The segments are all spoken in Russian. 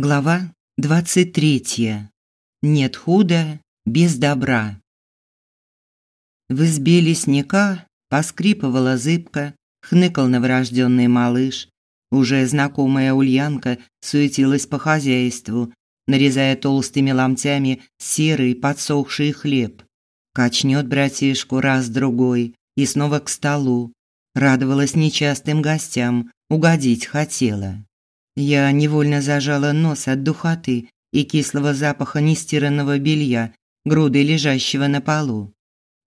Глава 23. Нет худа без добра. В избе лесника поскрипывала зыбка, хныкал новорожденный малыш. Уже знакомая Ульянка суетилась по хозяйству, нарезая толстыми ломтями серый подсохший хлеб. Качнет братишку раз-другой и снова к столу. Радовалась нечастым гостям, угодить хотела. Я невольно зажала нос от духоты и кислого запаха нестиранного белья, грудой лежащего на полу.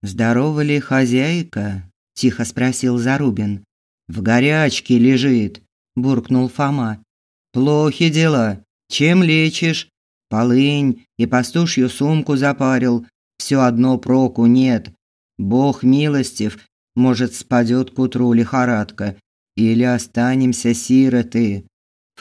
«Здорова ли хозяйка?» – тихо спросил Зарубин. «В горячке лежит», – буркнул Фома. «Плохи дела. Чем лечишь?» «Полынь и пастушью сумку запарил. Все одно проку нет. Бог милостив, может, спадет к утру лихорадка. Или останемся сироты.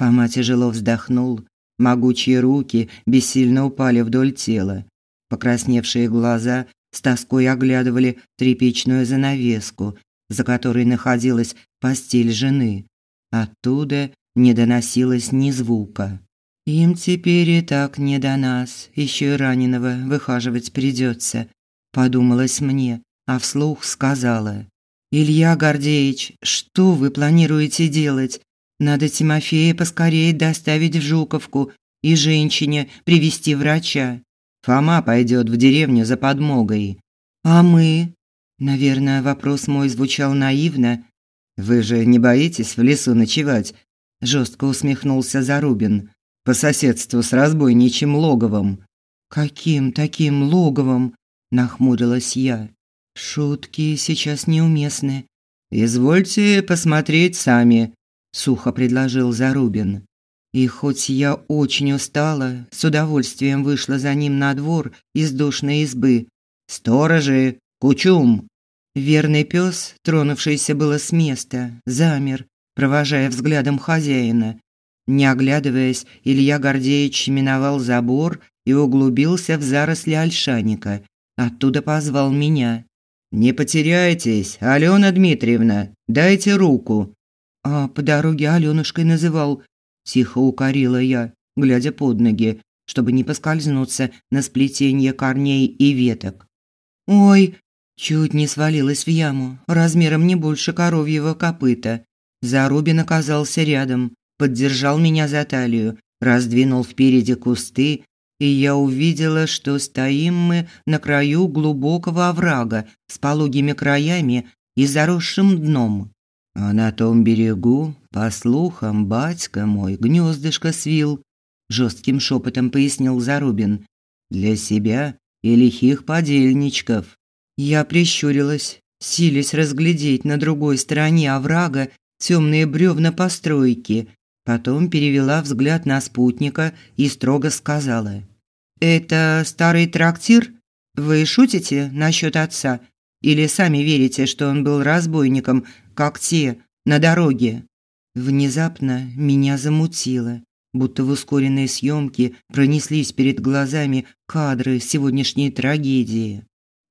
Фома тяжело вздохнул. Могучие руки бессильно упали вдоль тела. Покрасневшие глаза с тоской оглядывали тряпичную занавеску, за которой находилась постель жены. Оттуда не доносилось ни звука. Им теперь и так не до нас, еще и раненого выхаживать придется, подумалось мне, а вслух сказала: Илья Гордеевич, что вы планируете делать? Надо Тимофея поскорее доставить в Жуковку и женщине привести врача. Фома пойдет в деревню за подмогой. А мы? Наверное, вопрос мой звучал наивно. Вы же не боитесь в лесу ночевать? Жестко усмехнулся Зарубин. По соседству с разбойничьим логовом. Каким таким логовом? Нахмурилась я. Шутки сейчас неуместны. Извольте посмотреть сами сухо предложил Зарубин. И хоть я очень устала, с удовольствием вышла за ним на двор из душной избы. Сторожи, кучум. Верный пес, тронувшийся было с места, замер, провожая взглядом хозяина. Не оглядываясь, Илья Гордеевич миновал забор и углубился в заросли ольшаника. Оттуда позвал меня. «Не потеряйтесь, Алена Дмитриевна, дайте руку», а по дороге Алёнушкой называл, тихо укорила я, глядя под ноги, чтобы не поскользнуться на сплетенье корней и веток. Ой, чуть не свалилась в яму, размером не больше коровьего копыта. Зарубин оказался рядом, поддержал меня за талию, раздвинул впереди кусты, и я увидела, что стоим мы на краю глубокого оврага с пологими краями и заросшим дном. А на том берегу, по слухам, батька мой гнездышко свил, жестким шепотом пояснил Зарубин. Для себя и лихих подельничков. Я прищурилась, силясь разглядеть на другой стороне оврага темные бревна постройки. Потом перевела взгляд на спутника и строго сказала: "Это старый трактир? Вы шутите насчет отца или сами верите, что он был разбойником, как те на дороге. Внезапно меня замутило, будто в ускоренной съемке пронеслись перед глазами кадры сегодняшней трагедии.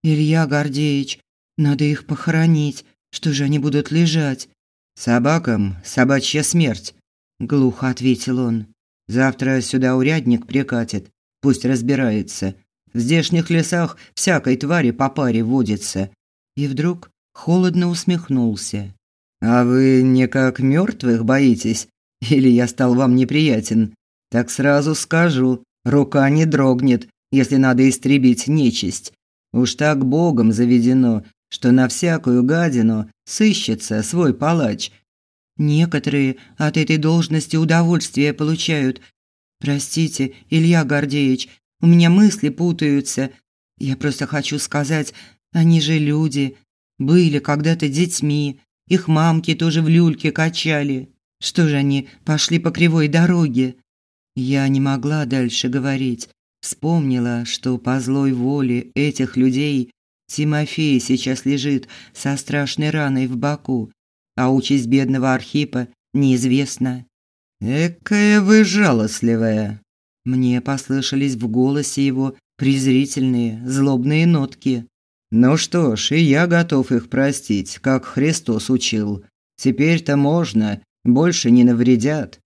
Илья Гордеевич, надо их похоронить. Что же они будут лежать? Собакам собачья смерть, глухо ответил он. Завтра сюда урядник прикатит, пусть разбирается. В здешних лесах всякой твари по паре водится. И вдруг холодно усмехнулся. А вы не как мертвых боитесь? Или я стал вам неприятен? Так сразу скажу, рука не дрогнет, если надо истребить нечисть. Уж так богом заведено, что на всякую гадину сыщется свой палач. Некоторые от этой должности удовольствие получают. Простите, Илья Гордеевич, у меня мысли путаются. Я просто хочу сказать, они же люди, были когда-то детьми, их мамки тоже в люльке качали. Что же они пошли по кривой дороге? Я не могла дальше говорить. Вспомнила, что по злой воле этих людей Тимофей сейчас лежит со страшной раной в боку, а участь бедного Архипа неизвестна. «Экая вы жалостливая!» Мне послышались в голосе его презрительные, злобные нотки. Ну что ж, и я готов их простить, как Христос учил. Теперь-то можно, больше не навредят.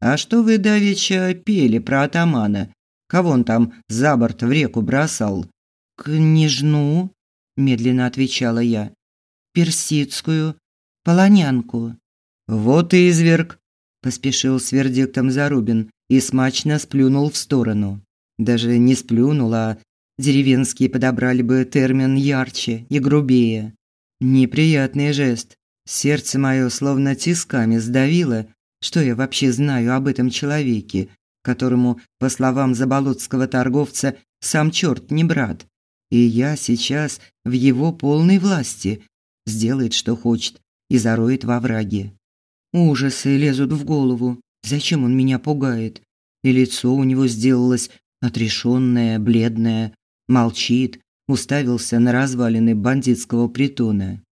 А что вы давеча пели про атамана? Кого он там за борт в реку бросал? Княжну, медленно отвечала я. Персидскую, полонянку. Вот и изверг, поспешил с вердиктом Зарубин и смачно сплюнул в сторону. Даже не сплюнул, а деревенские подобрали бы термин ярче и грубее. Неприятный жест. Сердце мое словно тисками сдавило. Что я вообще знаю об этом человеке, которому, по словам заболотского торговца, сам черт не брат? И я сейчас в его полной власти. Сделает, что хочет, и зароет во враге. Ужасы лезут в голову. Зачем он меня пугает? И лицо у него сделалось отрешенное, бледное, молчит, уставился на развалины бандитского притона.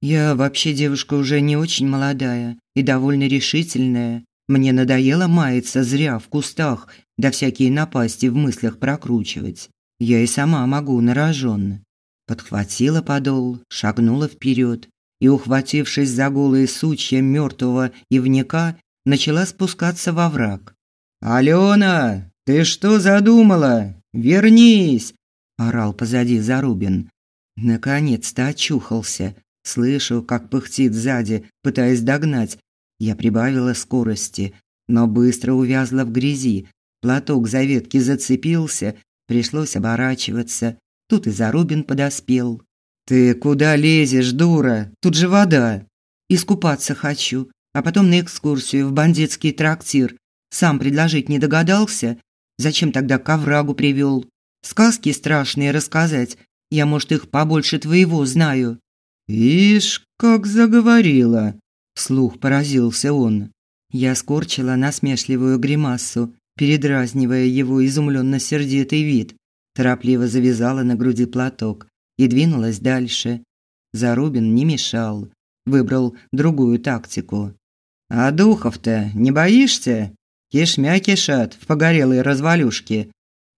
Я вообще девушка уже не очень молодая и довольно решительная. Мне надоело маяться зря в кустах, да всякие напасти в мыслях прокручивать. Я и сама могу на Подхватила подол, шагнула вперед и, ухватившись за голые сучья мертвого ивника, начала спускаться во враг. «Алена, ты что задумала? Вернись!» – орал позади Зарубин. Наконец-то очухался. Слышу, как пыхтит сзади, пытаясь догнать. Я прибавила скорости, но быстро увязла в грязи. Платок за ветки зацепился, пришлось оборачиваться. Тут и Зарубин подоспел. «Ты куда лезешь, дура? Тут же вода!» «Искупаться хочу, а потом на экскурсию в бандитский трактир. Сам предложить не догадался? Зачем тогда к оврагу привел? Сказки страшные рассказать. Я, может, их побольше твоего знаю». «Ишь, как заговорила!» – вслух поразился он. Я скорчила насмешливую гримасу, передразнивая его изумленно сердитый вид. Торопливо завязала на груди платок и двинулась дальше. Зарубин не мешал, выбрал другую тактику. «А духов-то не боишься? Кишмя кишат в погорелой развалюшке».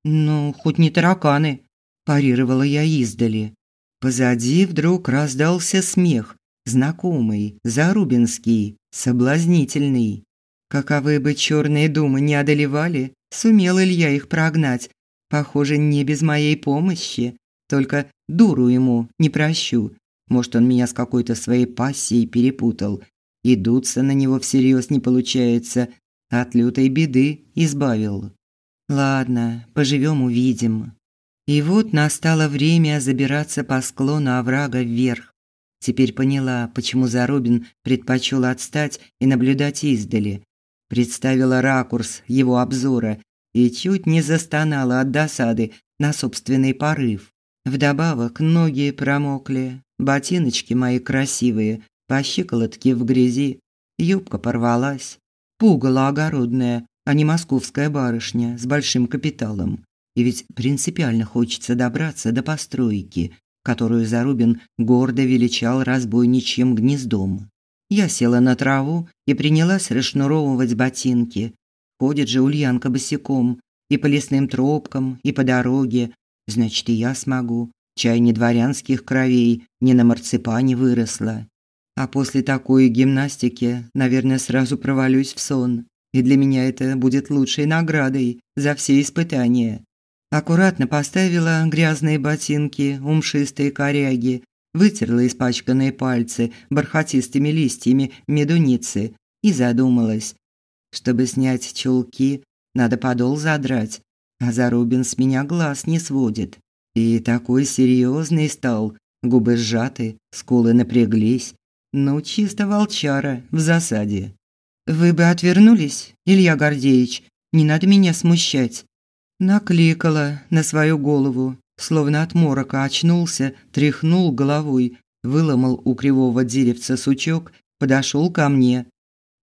«Ну, хоть не тараканы», – парировала я издали. Позади вдруг раздался смех, знакомый, зарубинский, соблазнительный. Каковы бы черные думы не одолевали, сумел Илья их прогнать. Похоже, не без моей помощи. Только дуру ему не прощу. Может, он меня с какой-то своей пассией перепутал. И на него всерьез не получается. От лютой беды избавил. Ладно, поживем увидим. И вот настало время забираться по склону оврага вверх. Теперь поняла, почему Зарубин предпочел отстать и наблюдать издали. Представила ракурс его обзора и чуть не застонала от досады на собственный порыв. Вдобавок ноги промокли, ботиночки мои красивые, по щиколотке в грязи, юбка порвалась. Пугало огородная, а не московская барышня с большим капиталом. И ведь принципиально хочется добраться до постройки, которую Зарубин гордо величал разбойничьим гнездом. Я села на траву и принялась расшнуровывать ботинки. Ходит же Ульянка босиком и по лесным тропкам, и по дороге, Значит, и я смогу. Чай не дворянских кровей, не на марципане выросла. А после такой гимнастики, наверное, сразу провалюсь в сон. И для меня это будет лучшей наградой за все испытания. Аккуратно поставила грязные ботинки у мшистой коряги, вытерла испачканные пальцы бархатистыми листьями медуницы и задумалась. Чтобы снять чулки, надо подол задрать, а Зарубин с меня глаз не сводит. И такой серьезный стал, губы сжаты, скулы напряглись. Ну, чисто волчара в засаде. «Вы бы отвернулись, Илья Гордеевич, не надо меня смущать». Накликала на свою голову, словно от морока очнулся, тряхнул головой, выломал у кривого деревца сучок, подошел ко мне.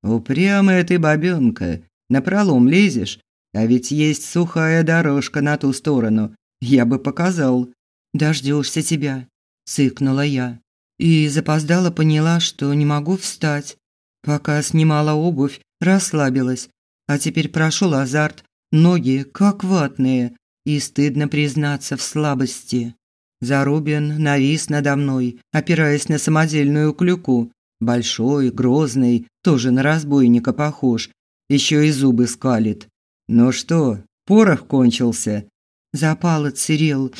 «Упрямая ты бабёнка, напролом лезешь, а ведь есть сухая дорожка на ту сторону. Я бы показал. Дождешься тебя, цыкнула я. И запоздала поняла, что не могу встать. Пока снимала обувь, расслабилась. А теперь прошел азарт. Ноги как ватные. И стыдно признаться в слабости. Зарубин навис надо мной, опираясь на самодельную клюку. Большой, грозный, тоже на разбойника похож, еще и зубы скалит. Ну что, порох кончился? Запал отсырел.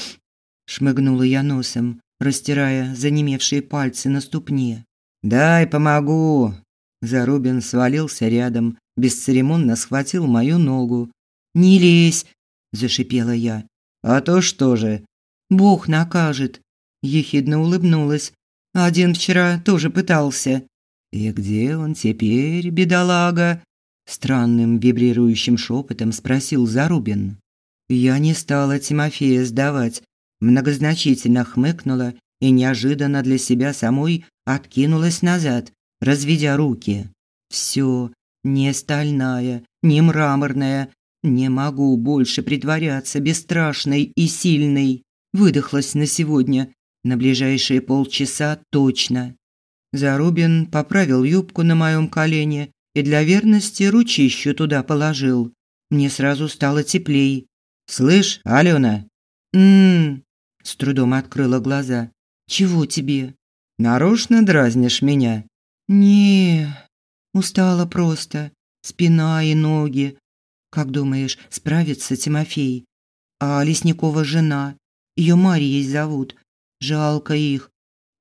Шмыгнула я носом, растирая занемевшие пальцы на ступне. «Дай помогу!» Зарубин свалился рядом, бесцеремонно схватил мою ногу. «Не лезь!» – зашипела я. «А то что же?» «Бог накажет!» – ехидно улыбнулась. «Один вчера тоже пытался». «И где он теперь, бедолага?» Странным вибрирующим шепотом спросил Зарубин. Я не стала Тимофея сдавать, многозначительно хмыкнула и неожиданно для себя самой откинулась назад, разведя руки. Все, не стальная, не мраморная, не могу больше притворяться бесстрашной и сильной. Выдохлась на сегодня, на ближайшие полчаса точно. Зарубин поправил юбку на моем колене и для верности ручищу туда положил. Мне сразу стало теплей. «Слышь, Алена?» «М-м-м», с трудом открыла глаза. «Чего тебе?» «Нарочно дразнишь меня?» «Не, устала просто. Спина и ноги. Как думаешь, справится Тимофей? А Лесникова жена? Ее Марией зовут. Жалко их.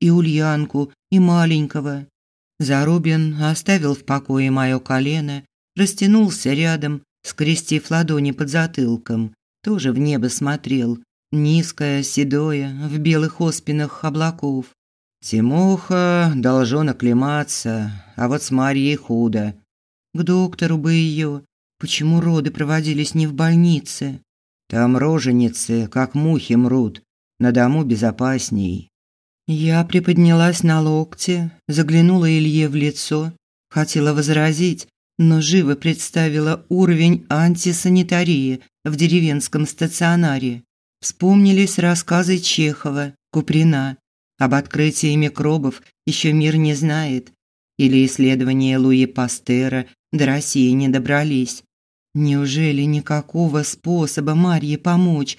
И Ульянку, и маленького. Зарубин оставил в покое мое колено, растянулся рядом, скрестив ладони под затылком, тоже в небо смотрел, низкое, седое, в белых оспинах облаков. Тимоха должен оклематься, а вот с Марьей худо. К доктору бы ее. Почему роды проводились не в больнице? Там роженицы, как мухи мрут. На дому безопасней. Я приподнялась на локте, заглянула Илье в лицо, хотела возразить, но живо представила уровень антисанитарии в деревенском стационаре. Вспомнились рассказы Чехова, Куприна. Об открытии микробов еще мир не знает. Или исследования Луи Пастера до России не добрались. Неужели никакого способа Марье помочь?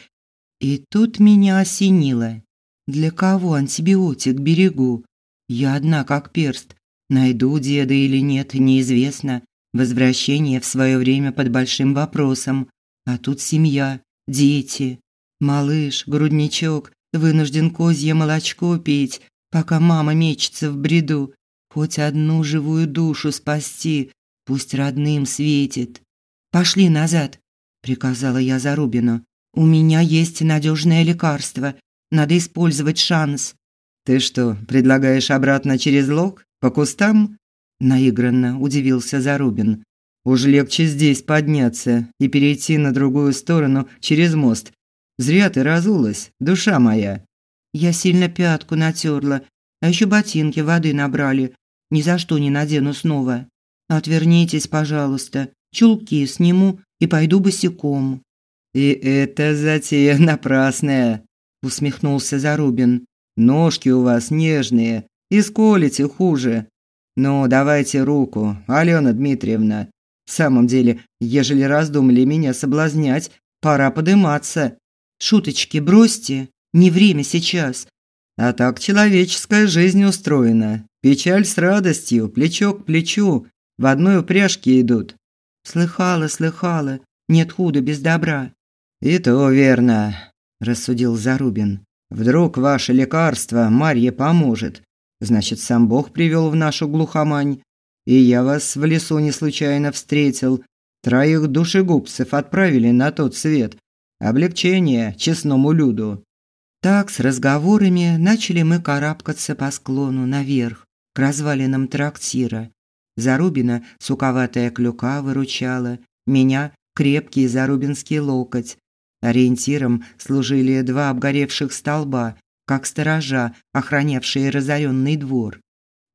И тут меня осенило. Для кого антибиотик берегу? Я одна как перст. Найду деда или нет, неизвестно. Возвращение в свое время под большим вопросом. А тут семья, дети. Малыш, грудничок, вынужден козье молочко пить, пока мама мечется в бреду. Хоть одну живую душу спасти, пусть родным светит. «Пошли назад», – приказала я Зарубину. «У меня есть надежное лекарство, надо использовать шанс. Ты что, предлагаешь обратно через лог по кустам? наигранно удивился Зарубин. Уж легче здесь подняться и перейти на другую сторону через мост. Зря ты разулась, душа моя. Я сильно пятку натерла, а еще ботинки воды набрали. Ни за что не надену снова. Отвернитесь, пожалуйста. Чулки сниму и пойду босиком. И это затея напрасная, усмехнулся Зарубин. Ножки у вас нежные, и сколите хуже. Ну, давайте руку, Алена Дмитриевна. В самом деле, ежели раздумали меня соблазнять, пора подыматься. Шуточки бросьте, не время сейчас. А так человеческая жизнь устроена. Печаль с радостью, плечо к плечу, в одной упряжке идут. Слыхала, слыхала, нет худа без добра. И то верно рассудил Зарубин. Вдруг ваше лекарство Марье поможет. Значит, сам Бог привел в нашу глухомань. И я вас в лесу не случайно встретил. Троих душегубцев отправили на тот свет. Облегчение честному люду. Так с разговорами начали мы карабкаться по склону наверх, к развалинам трактира. Зарубина суковатая клюка выручала, меня крепкий зарубинский локоть, Ориентиром служили два обгоревших столба, как сторожа, охранявшие разоренный двор.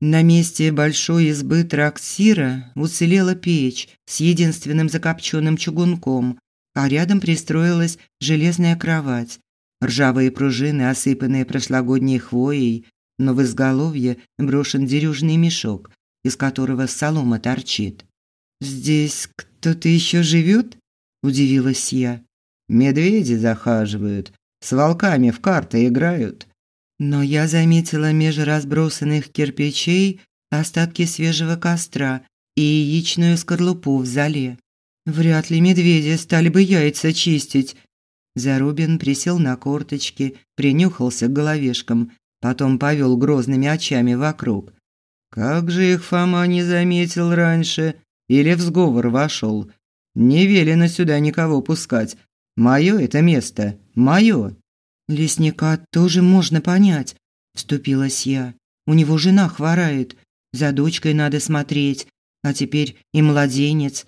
На месте большой избы трактира уцелела печь с единственным закопченным чугунком, а рядом пристроилась железная кровать. Ржавые пружины, осыпанные прошлогодней хвоей, но в изголовье брошен дерюжный мешок, из которого солома торчит. «Здесь кто-то еще живет?» – удивилась я. Медведи захаживают, с волками в карты играют. Но я заметила меж разбросанных кирпичей остатки свежего костра и яичную скорлупу в зале. Вряд ли медведи стали бы яйца чистить. Зарубин присел на корточки, принюхался к головешкам, потом повел грозными очами вокруг. Как же их Фома не заметил раньше или в сговор вошел? Не велено сюда никого пускать. Мое это место, мое. Лесника тоже можно понять, вступилась я. У него жена хворает, за дочкой надо смотреть, а теперь и младенец.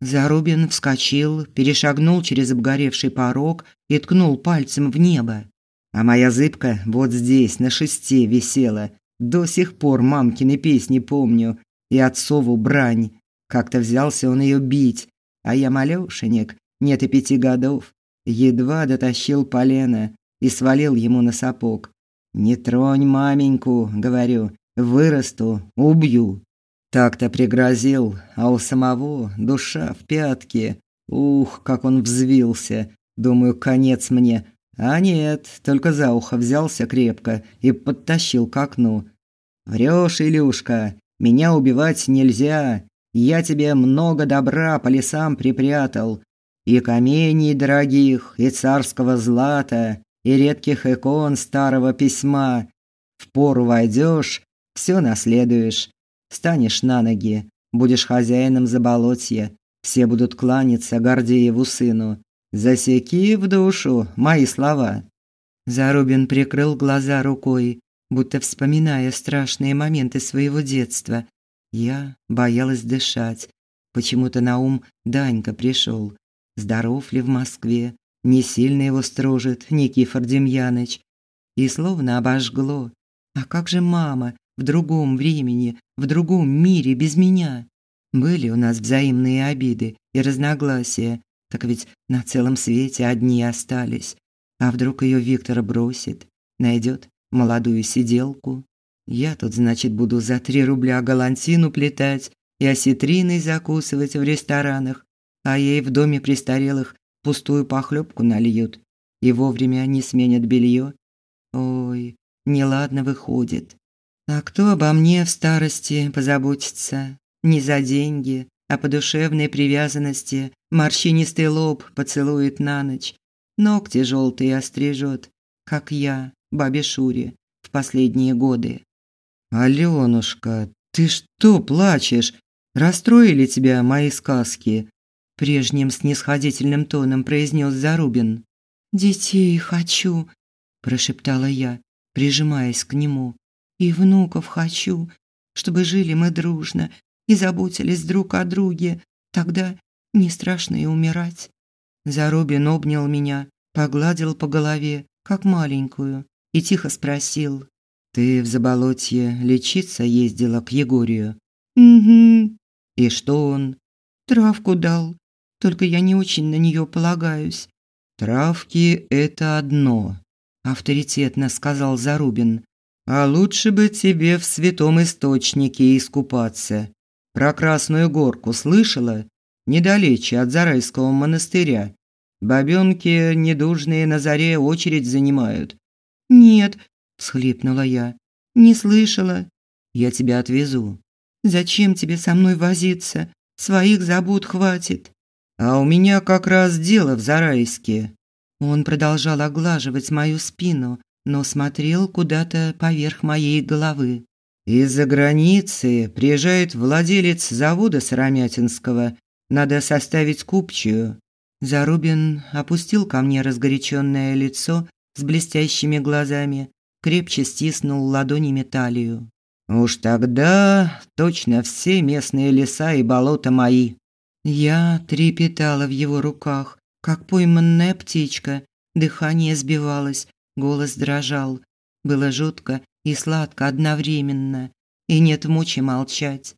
Зарубин вскочил, перешагнул через обгоревший порог и ткнул пальцем в небо. А моя зыбка вот здесь, на шесте, висела. До сих пор мамкины песни помню и отцову брань. Как-то взялся он ее бить, а я малёшенек, нет и пяти годов, едва дотащил полено и свалил ему на сапог. «Не тронь маменьку», — говорю, — «вырасту, убью». Так-то пригрозил, а у самого душа в пятке. Ух, как он взвился. Думаю, конец мне. А нет, только за ухо взялся крепко и подтащил к окну. Врёшь, Илюшка, меня убивать нельзя. Я тебе много добра по лесам припрятал. И камней дорогих, и царского злата, и редких икон старого письма. В пору войдёшь, всё наследуешь. Станешь на ноги, будешь хозяином заболотья, все будут кланяться Гордееву сыну. Засеки в душу мои слова». Зарубин прикрыл глаза рукой, будто вспоминая страшные моменты своего детства. Я боялась дышать. Почему-то на ум Данька пришел. Здоров ли в Москве? Не сильно его строжит Никифор Демьяныч. И словно обожгло. А как же мама? В другом времени, в другом мире без меня. Были у нас взаимные обиды и разногласия, так ведь на целом свете одни остались. А вдруг ее Виктор бросит, найдет молодую сиделку? Я тут, значит, буду за три рубля галантину плетать и осетриной закусывать в ресторанах, а ей в доме престарелых пустую похлебку нальют и вовремя не сменят белье. Ой, неладно выходит. А кто обо мне в старости позаботится? Не за деньги, а по душевной привязанности морщинистый лоб поцелует на ночь, ногти желтые острижет, как я, бабе Шуре, в последние годы. «Алёнушка, ты что плачешь? Расстроили тебя мои сказки?» Прежним снисходительным тоном произнес Зарубин. «Детей хочу», – прошептала я, прижимаясь к нему. И внуков хочу, чтобы жили мы дружно и заботились друг о друге. Тогда не страшно и умирать. Зарубин обнял меня, погладил по голове, как маленькую, и тихо спросил: "Ты в Заболотье лечиться ездила к Егорию?" "Угу". "И что он?" "Травку дал. Только я не очень на нее полагаюсь". "Травки это одно", авторитетно сказал Зарубин. А лучше бы тебе в святом источнике искупаться. Про Красную горку слышала? Недалече от Зарайского монастыря. Бабёнки недужные на заре очередь занимают. Нет, всхлипнула я. Не слышала. Я тебя отвезу. Зачем тебе со мной возиться? Своих забот хватит. А у меня как раз дело в Зарайске. Он продолжал оглаживать мою спину, но смотрел куда-то поверх моей головы. Из-за границы приезжает владелец завода Сыромятинского. Надо составить купчую. Зарубин опустил ко мне разгоряченное лицо с блестящими глазами, крепче стиснул ладонями талию. Уж тогда точно все местные леса и болота мои. Я трепетала в его руках, как пойманная птичка, дыхание сбивалось, Голос дрожал. Было жутко и сладко одновременно. И нет мочи молчать.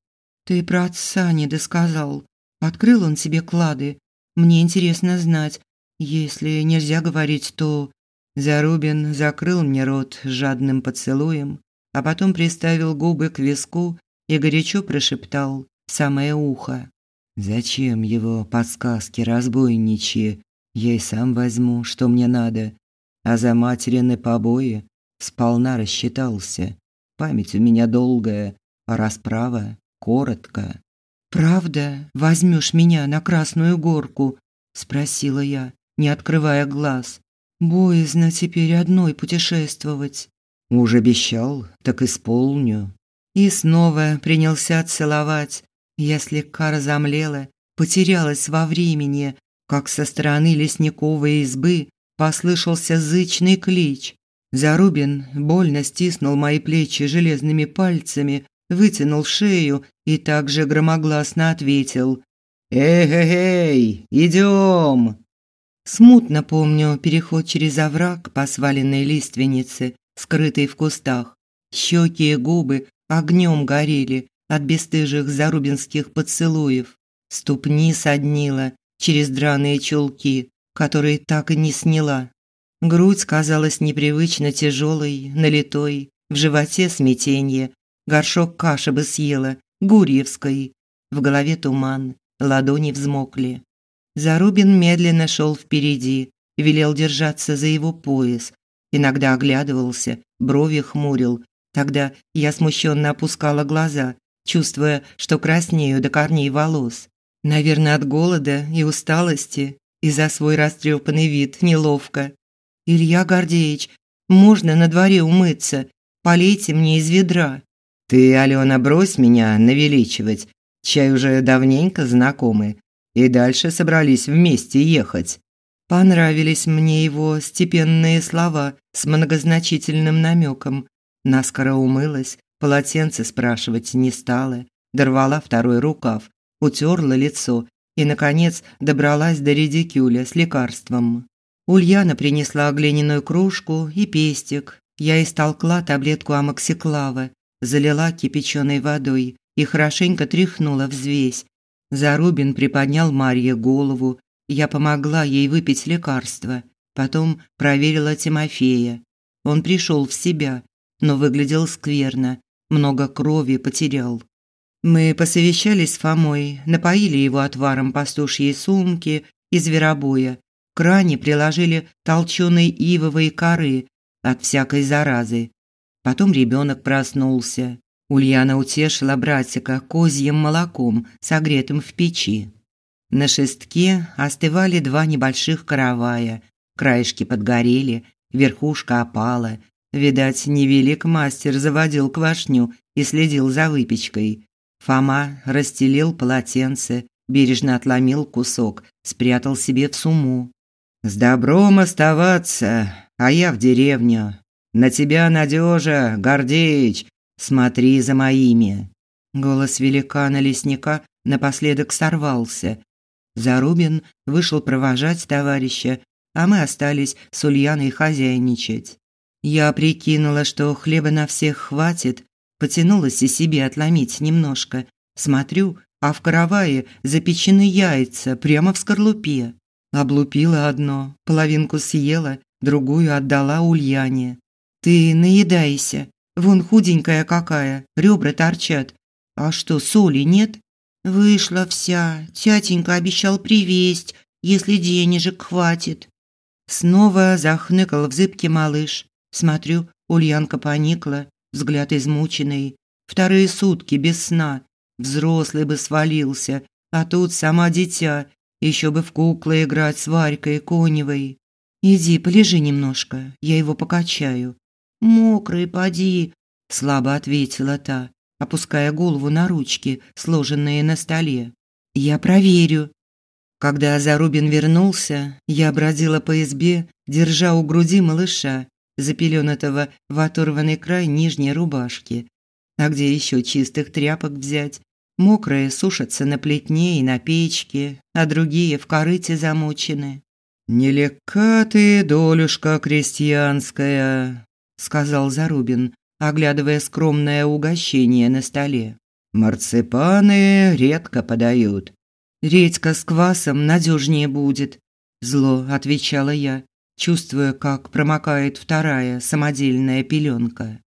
«Ты про отца не досказал. Открыл он себе клады. Мне интересно знать. Если нельзя говорить, то...» Зарубин закрыл мне рот жадным поцелуем, а потом приставил губы к виску и горячо прошептал в самое ухо. «Зачем его подсказки разбойничьи? Я и сам возьму, что мне надо а за материны побои сполна рассчитался. Память у меня долгая, а расправа коротко. правда возьмешь меня на Красную горку?» – спросила я, не открывая глаз. «Боязно теперь одной путешествовать». «Уж обещал, так исполню». И снова принялся целовать. Я слегка разомлела, потерялась во времени, как со стороны лесниковой избы послышался зычный клич. Зарубин больно стиснул мои плечи железными пальцами, вытянул шею и также громогласно ответил «Эй-эй-эй, идем!» Смутно помню переход через овраг по сваленной лиственнице, скрытой в кустах. Щеки и губы огнем горели от бесстыжих зарубинских поцелуев. Ступни соднила через драные чулки, которые так и не сняла. Грудь казалась непривычно тяжелой, налитой, в животе смятение, горшок каши бы съела, гурьевской. В голове туман, ладони взмокли. Зарубин медленно шел впереди, велел держаться за его пояс. Иногда оглядывался, брови хмурил. Тогда я смущенно опускала глаза, чувствуя, что краснею до корней волос. Наверное, от голода и усталости, и за свой растрепанный вид неловко. «Илья Гордеевич, можно на дворе умыться? Полейте мне из ведра». «Ты, Алена, брось меня навеличивать. Чай уже давненько знакомы. И дальше собрались вместе ехать». Понравились мне его степенные слова с многозначительным намеком. Наскоро умылась, полотенце спрашивать не стала, дорвала второй рукав, утерла лицо и, наконец, добралась до редикюля с лекарством. Ульяна принесла глиняную кружку и пестик. Я истолкла таблетку амоксиклава, залила кипяченой водой и хорошенько тряхнула взвесь. Зарубин приподнял Марье голову. Я помогла ей выпить лекарство. Потом проверила Тимофея. Он пришел в себя, но выглядел скверно, много крови потерял. Мы посовещались с Фомой, напоили его отваром пастушьей сумки и зверобоя кране приложили толченой ивовой коры от всякой заразы. Потом ребенок проснулся. Ульяна утешила братика козьим молоком, согретым в печи. На шестке остывали два небольших каравая. Краешки подгорели, верхушка опала. Видать, невелик мастер заводил квашню и следил за выпечкой. Фома расстелил полотенце, бережно отломил кусок, спрятал себе в сумму. С добром оставаться, а я в деревню. На тебя надежа, Гордеич, смотри за моими. Голос великана лесника напоследок сорвался. Зарубин вышел провожать товарища, а мы остались с Ульяной хозяйничать. Я прикинула, что хлеба на всех хватит, потянулась и себе отломить немножко. Смотрю, а в каравае запечены яйца прямо в скорлупе. Облупила одно, половинку съела, другую отдала Ульяне. Ты наедайся. Вон худенькая какая, ребра торчат. А что, соли нет? Вышла вся. Тятенька обещал привезть, если денежек хватит. Снова захныкал в зыбке малыш. Смотрю, Ульянка поникла, взгляд измученный. Вторые сутки без сна. Взрослый бы свалился, а тут сама дитя еще бы в куклы играть с Варькой Коневой. Иди, полежи немножко, я его покачаю. Мокрый, поди, слабо ответила та, опуская голову на ручки, сложенные на столе. Я проверю. Когда Зарубин вернулся, я бродила по избе, держа у груди малыша, запеленатого в оторванный край нижней рубашки. А где еще чистых тряпок взять? Мокрые сушатся на плетне и на печке, а другие в корыте замочены. «Нелегка ты, долюшка крестьянская», – сказал Зарубин, оглядывая скромное угощение на столе. «Марципаны редко подают». «Редька с квасом надежнее будет», – зло отвечала я, чувствуя, как промокает вторая самодельная пеленка.